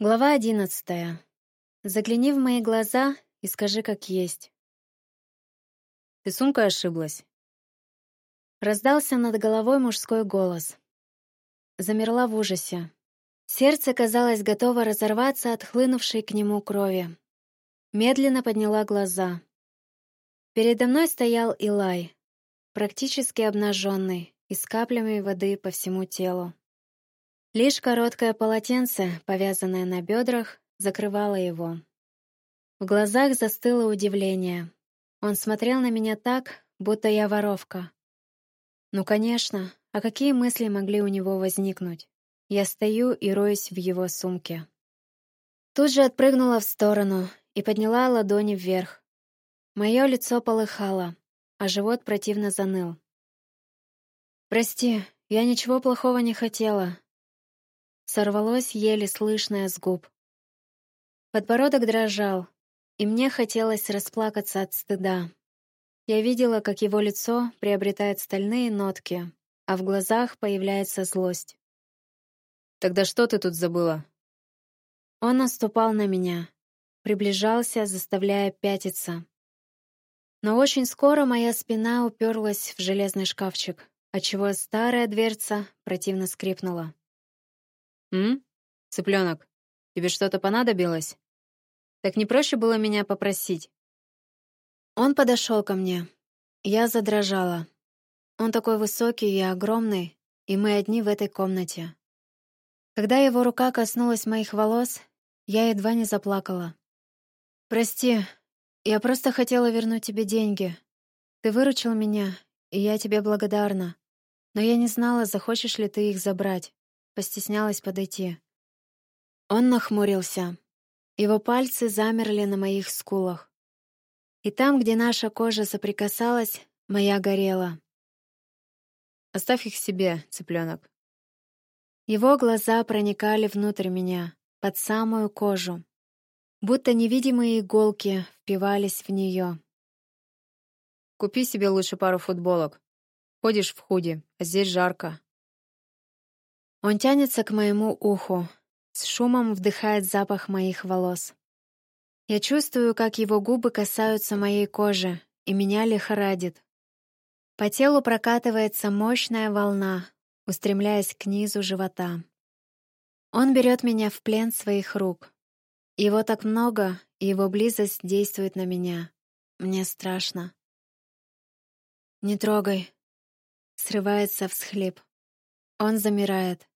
Глава одиннадцатая. Загляни в мои глаза и скажи, как есть. Ты сумкой ошиблась? Раздался над головой мужской голос. Замерла в ужасе. Сердце, казалось, готово разорваться от хлынувшей к нему крови. Медленно подняла глаза. Передо мной стоял Илай, практически обнаженный и с каплями воды по всему телу. Лишь короткое полотенце, повязанное на бедрах, закрывало его. В глазах застыло удивление. Он смотрел на меня так, будто я воровка. Ну, конечно, а какие мысли могли у него возникнуть? Я стою и роюсь в его сумке. Тут же отпрыгнула в сторону и подняла ладони вверх. Мое лицо полыхало, а живот противно заныл. «Прости, я ничего плохого не хотела», сорвалось еле слышное с губ. Подбородок дрожал, и мне хотелось расплакаться от стыда. Я видела, как его лицо приобретает стальные нотки, а в глазах появляется злость. «Тогда что ты тут забыла?» Он наступал на меня, приближался, заставляя пятиться. Но очень скоро моя спина уперлась в железный шкафчик, отчего старая дверца противно скрипнула. «М? Цыпленок, тебе что-то понадобилось? Так не проще было меня попросить?» Он подошел ко мне. Я задрожала. Он такой высокий и огромный, и мы одни в этой комнате. Когда его рука коснулась моих волос, я едва не заплакала. «Прости, я просто хотела вернуть тебе деньги. Ты выручил меня, и я тебе благодарна. Но я не знала, захочешь ли ты их забрать постеснялась подойти. Он нахмурился. Его пальцы замерли на моих скулах. И там, где наша кожа соприкасалась, моя горела. Оставь их себе, цыпленок. Его глаза проникали внутрь меня, под самую кожу, будто невидимые иголки впивались в нее. Купи себе лучше пару футболок. Ходишь в худи, а здесь жарко. Он тянется к моему уху, с шумом вдыхает запах моих волос. Я чувствую, как его губы касаются моей кожи, и меня лихорадит. По телу прокатывается мощная волна, устремляясь к низу живота. Он берет меня в плен своих рук. Его так много, и его близость действует на меня. Мне страшно. «Не трогай», — срывается всхлип. Он замирает,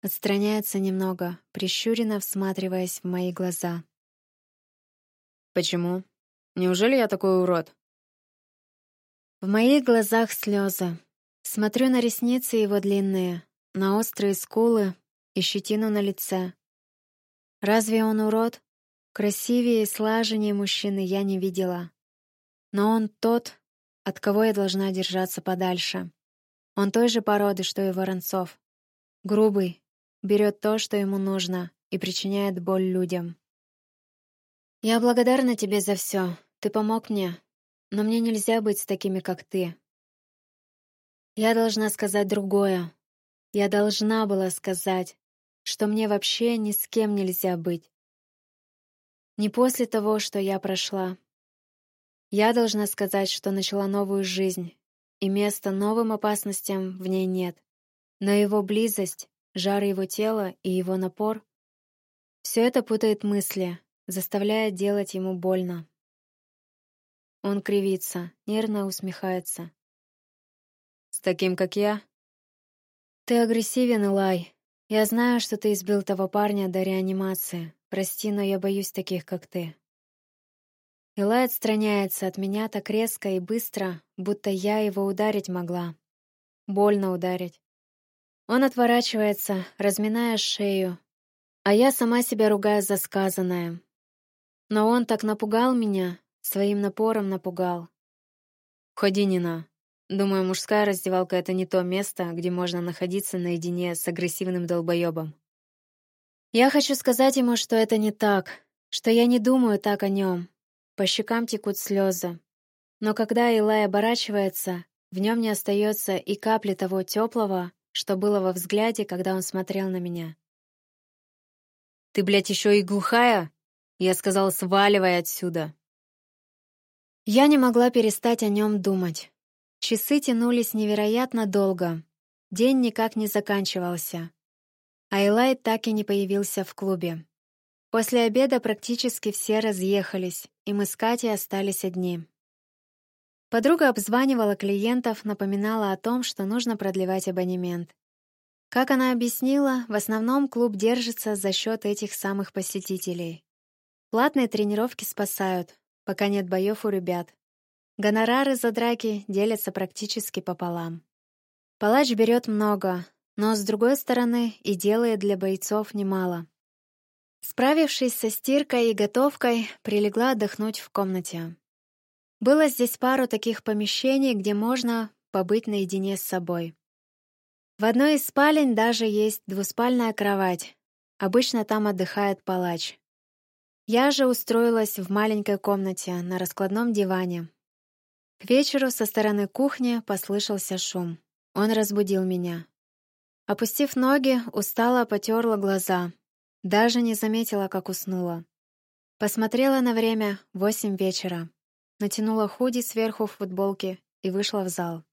отстраняется немного, прищуренно всматриваясь в мои глаза. «Почему? Неужели я такой урод?» В моих глазах слезы. Смотрю на ресницы его длинные, на острые скулы и щетину на лице. Разве он урод? Красивее и слаженнее мужчины я не видела. Но он тот, от кого я должна держаться подальше. Он той же породы, что и Воронцов. Грубый, берет то, что ему нужно, и причиняет боль людям. Я благодарна тебе за все. Ты помог мне, но мне нельзя быть с такими, как ты. Я должна сказать другое. Я должна была сказать, что мне вообще ни с кем нельзя быть. Не после того, что я прошла. Я должна сказать, что начала новую жизнь, и места новым опасностям в ней нет. Но его близость, жар его тела и его напор — все это путает мысли, заставляя делать ему больно. Он кривится, нервно усмехается. «С таким, как я?» «Ты агрессивен, Илай. Я знаю, что ты избил того парня до реанимации. Прости, но я боюсь таких, как ты». Илай отстраняется от меня так резко и быстро, будто я его ударить могла. Больно ударить. Он отворачивается, разминая шею, а я сама себя ругаю за сказанное. Но он так напугал меня, своим напором напугал. «Уходи, Нина. Думаю, мужская раздевалка — это не то место, где можно находиться наедине с агрессивным долбоебом. Я хочу сказать ему, что это не так, что я не думаю так о нем, по щекам текут слезы. Но когда Илай оборачивается, в нем не остается и капли того теплого, что было во взгляде, когда он смотрел на меня. Ты, блядь, еще и глухая? Я сказал, сваливай отсюда. Я не могла перестать о нем думать. Часы тянулись невероятно долго. День никак не заканчивался. А Элай так и не появился в клубе. После обеда практически все разъехались, и мы с Катей остались одни. Подруга обзванивала клиентов, напоминала о том, что нужно продлевать абонемент. Как она объяснила, в основном клуб держится за счет этих самых посетителей. Платные тренировки спасают, пока нет боев у ребят. Гонорары за драки делятся практически пополам. Палач берет много, но, с другой стороны, и делает для бойцов немало. Справившись со стиркой и готовкой, прилегла отдохнуть в комнате. Было здесь пару таких помещений, где можно побыть наедине с собой. В одной из спален даже есть двуспальная кровать. Обычно там отдыхает палач. Я же устроилась в маленькой комнате на раскладном диване. К вечеру со стороны кухни послышался шум. Он разбудил меня. Опустив ноги, устало потерла глаза. Даже не заметила, как уснула. Посмотрела на время — восемь вечера натянула худи сверху футболки и вышла в зал.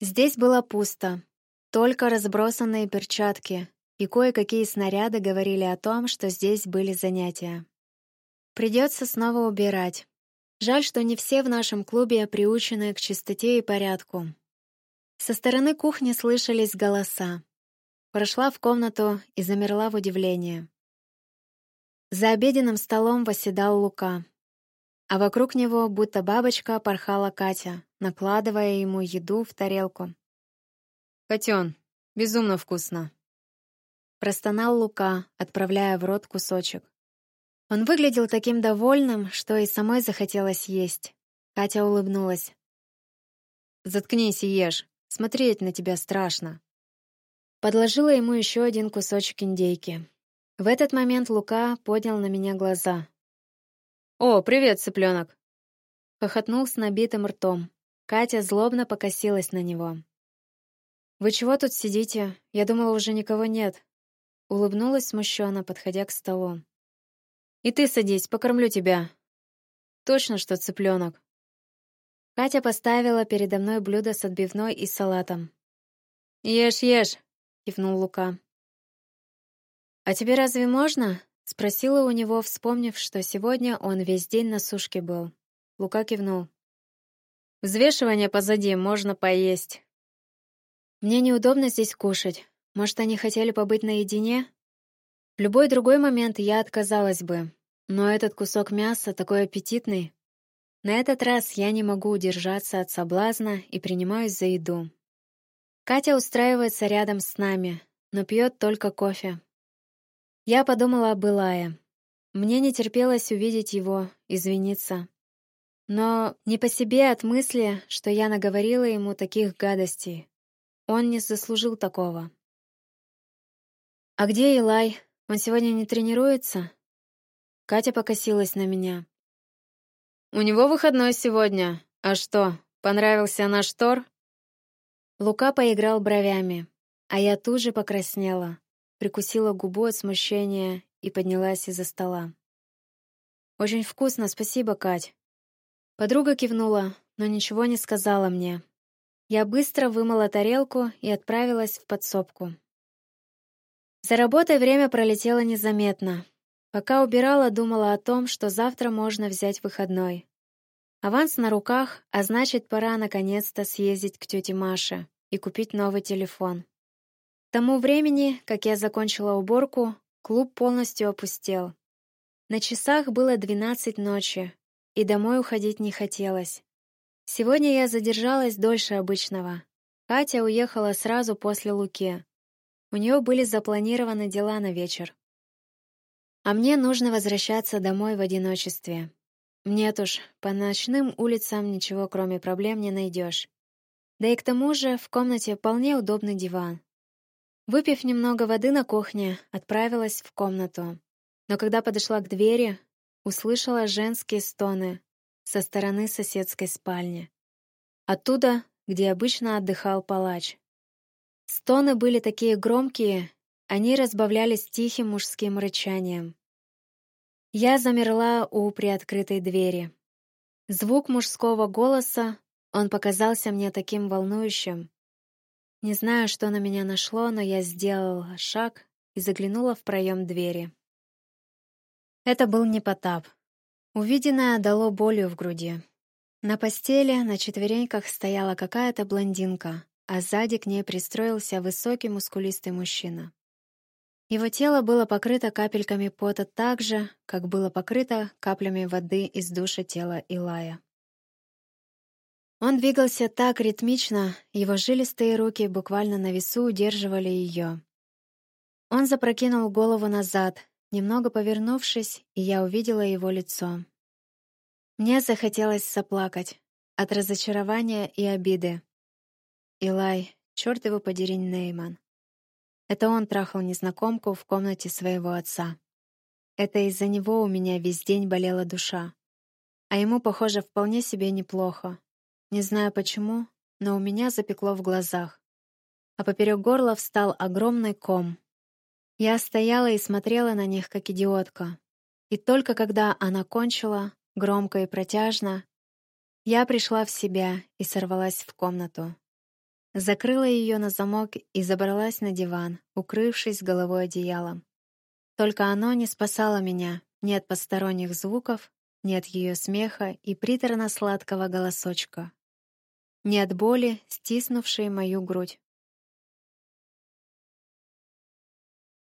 Здесь было пусто, только разбросанные перчатки и кое-какие снаряды говорили о том, что здесь были занятия. Придется снова убирать. Жаль, что не все в нашем клубе приучены к чистоте и порядку. Со стороны кухни слышались голоса. Прошла в комнату и замерла в удивлении. За обеденным столом восседал Лука а вокруг него, будто бабочка, порхала Катя, накладывая ему еду в тарелку. «Котен, безумно вкусно!» Простонал Лука, отправляя в рот кусочек. Он выглядел таким довольным, что и самой захотелось есть. Катя улыбнулась. «Заткнись и ешь. Смотреть на тебя страшно». Подложила ему еще один кусочек индейки. В этот момент Лука поднял на меня глаза, «О, привет, цыпленок!» Хохотнул с набитым ртом. Катя злобно покосилась на него. «Вы чего тут сидите? Я думала, уже никого нет». Улыбнулась смущенно, подходя к столу. «И ты садись, покормлю тебя». «Точно, что цыпленок». Катя поставила передо мной блюдо с отбивной и салатом. «Ешь, ешь!» — кивнул Лука. «А тебе разве можно?» Спросила у него, вспомнив, что сегодня он весь день на сушке был. Лука кивнул. «Взвешивание позади, можно поесть». «Мне неудобно здесь кушать. Может, они хотели побыть наедине?» В любой другой момент я отказалась бы, но этот кусок мяса такой аппетитный. На этот раз я не могу удержаться от соблазна и принимаюсь за еду. Катя устраивается рядом с нами, но пьет только кофе, я подумала об Илае. Мне не терпелось увидеть его, извиниться. Но не по себе от мысли, что я наговорила ему таких гадостей. Он не заслужил такого. «А где Илай? Он сегодня не тренируется?» Катя покосилась на меня. «У него выходной сегодня. А что, понравился наш Тор?» Лука поиграл бровями, а я тут же покраснела прикусила губу от смущения и поднялась из-за стола. «Очень вкусно, спасибо, Кать». Подруга кивнула, но ничего не сказала мне. Я быстро вымыла тарелку и отправилась в подсобку. За работой время пролетело незаметно. Пока убирала, думала о том, что завтра можно взять выходной. Аванс на руках, а значит, пора наконец-то съездить к тете Маше и купить новый телефон. К тому времени, как я закончила уборку, клуб полностью опустел. На часах было двенадцать ночи, и домой уходить не хотелось. Сегодня я задержалась дольше обычного. Катя уехала сразу после Луки. У нее были запланированы дела на вечер. А мне нужно возвращаться домой в одиночестве. Нет уж, по ночным улицам ничего кроме проблем не найдешь. Да и к тому же в комнате вполне удобный диван. Выпив немного воды на кухне, отправилась в комнату. Но когда подошла к двери, услышала женские стоны со стороны соседской спальни. Оттуда, где обычно отдыхал палач. Стоны были такие громкие, они разбавлялись тихим мужским рычанием. Я замерла у приоткрытой двери. Звук мужского голоса, он показался мне таким волнующим. Не знаю, что на меня нашло, но я сделала шаг и заглянула в проем двери. Это был не Потап. Увиденное дало болью в груди. На постели на четвереньках стояла какая-то блондинка, а сзади к ней пристроился высокий мускулистый мужчина. Его тело было покрыто капельками пота так же, как было покрыто каплями воды из душа тела Илая. Он двигался так ритмично, его жилистые руки буквально на весу удерживали ее. Он запрокинул голову назад, немного повернувшись, и я увидела его лицо. Мне захотелось заплакать от разочарования и обиды. Илай, черт его подери, Нейман. Это он трахал незнакомку в комнате своего отца. Это из-за него у меня весь день болела душа. А ему, похоже, вполне себе неплохо. Не знаю почему, но у меня запекло в глазах. А поперек горла встал огромный ком. Я стояла и смотрела на них, как идиотка. И только когда она кончила, громко и протяжно, я пришла в себя и сорвалась в комнату. Закрыла ее на замок и забралась на диван, укрывшись головой одеялом. Только оно не спасало меня ни от посторонних звуков, ни от ее смеха и приторно-сладкого голосочка, ни от боли, стиснувшей мою грудь.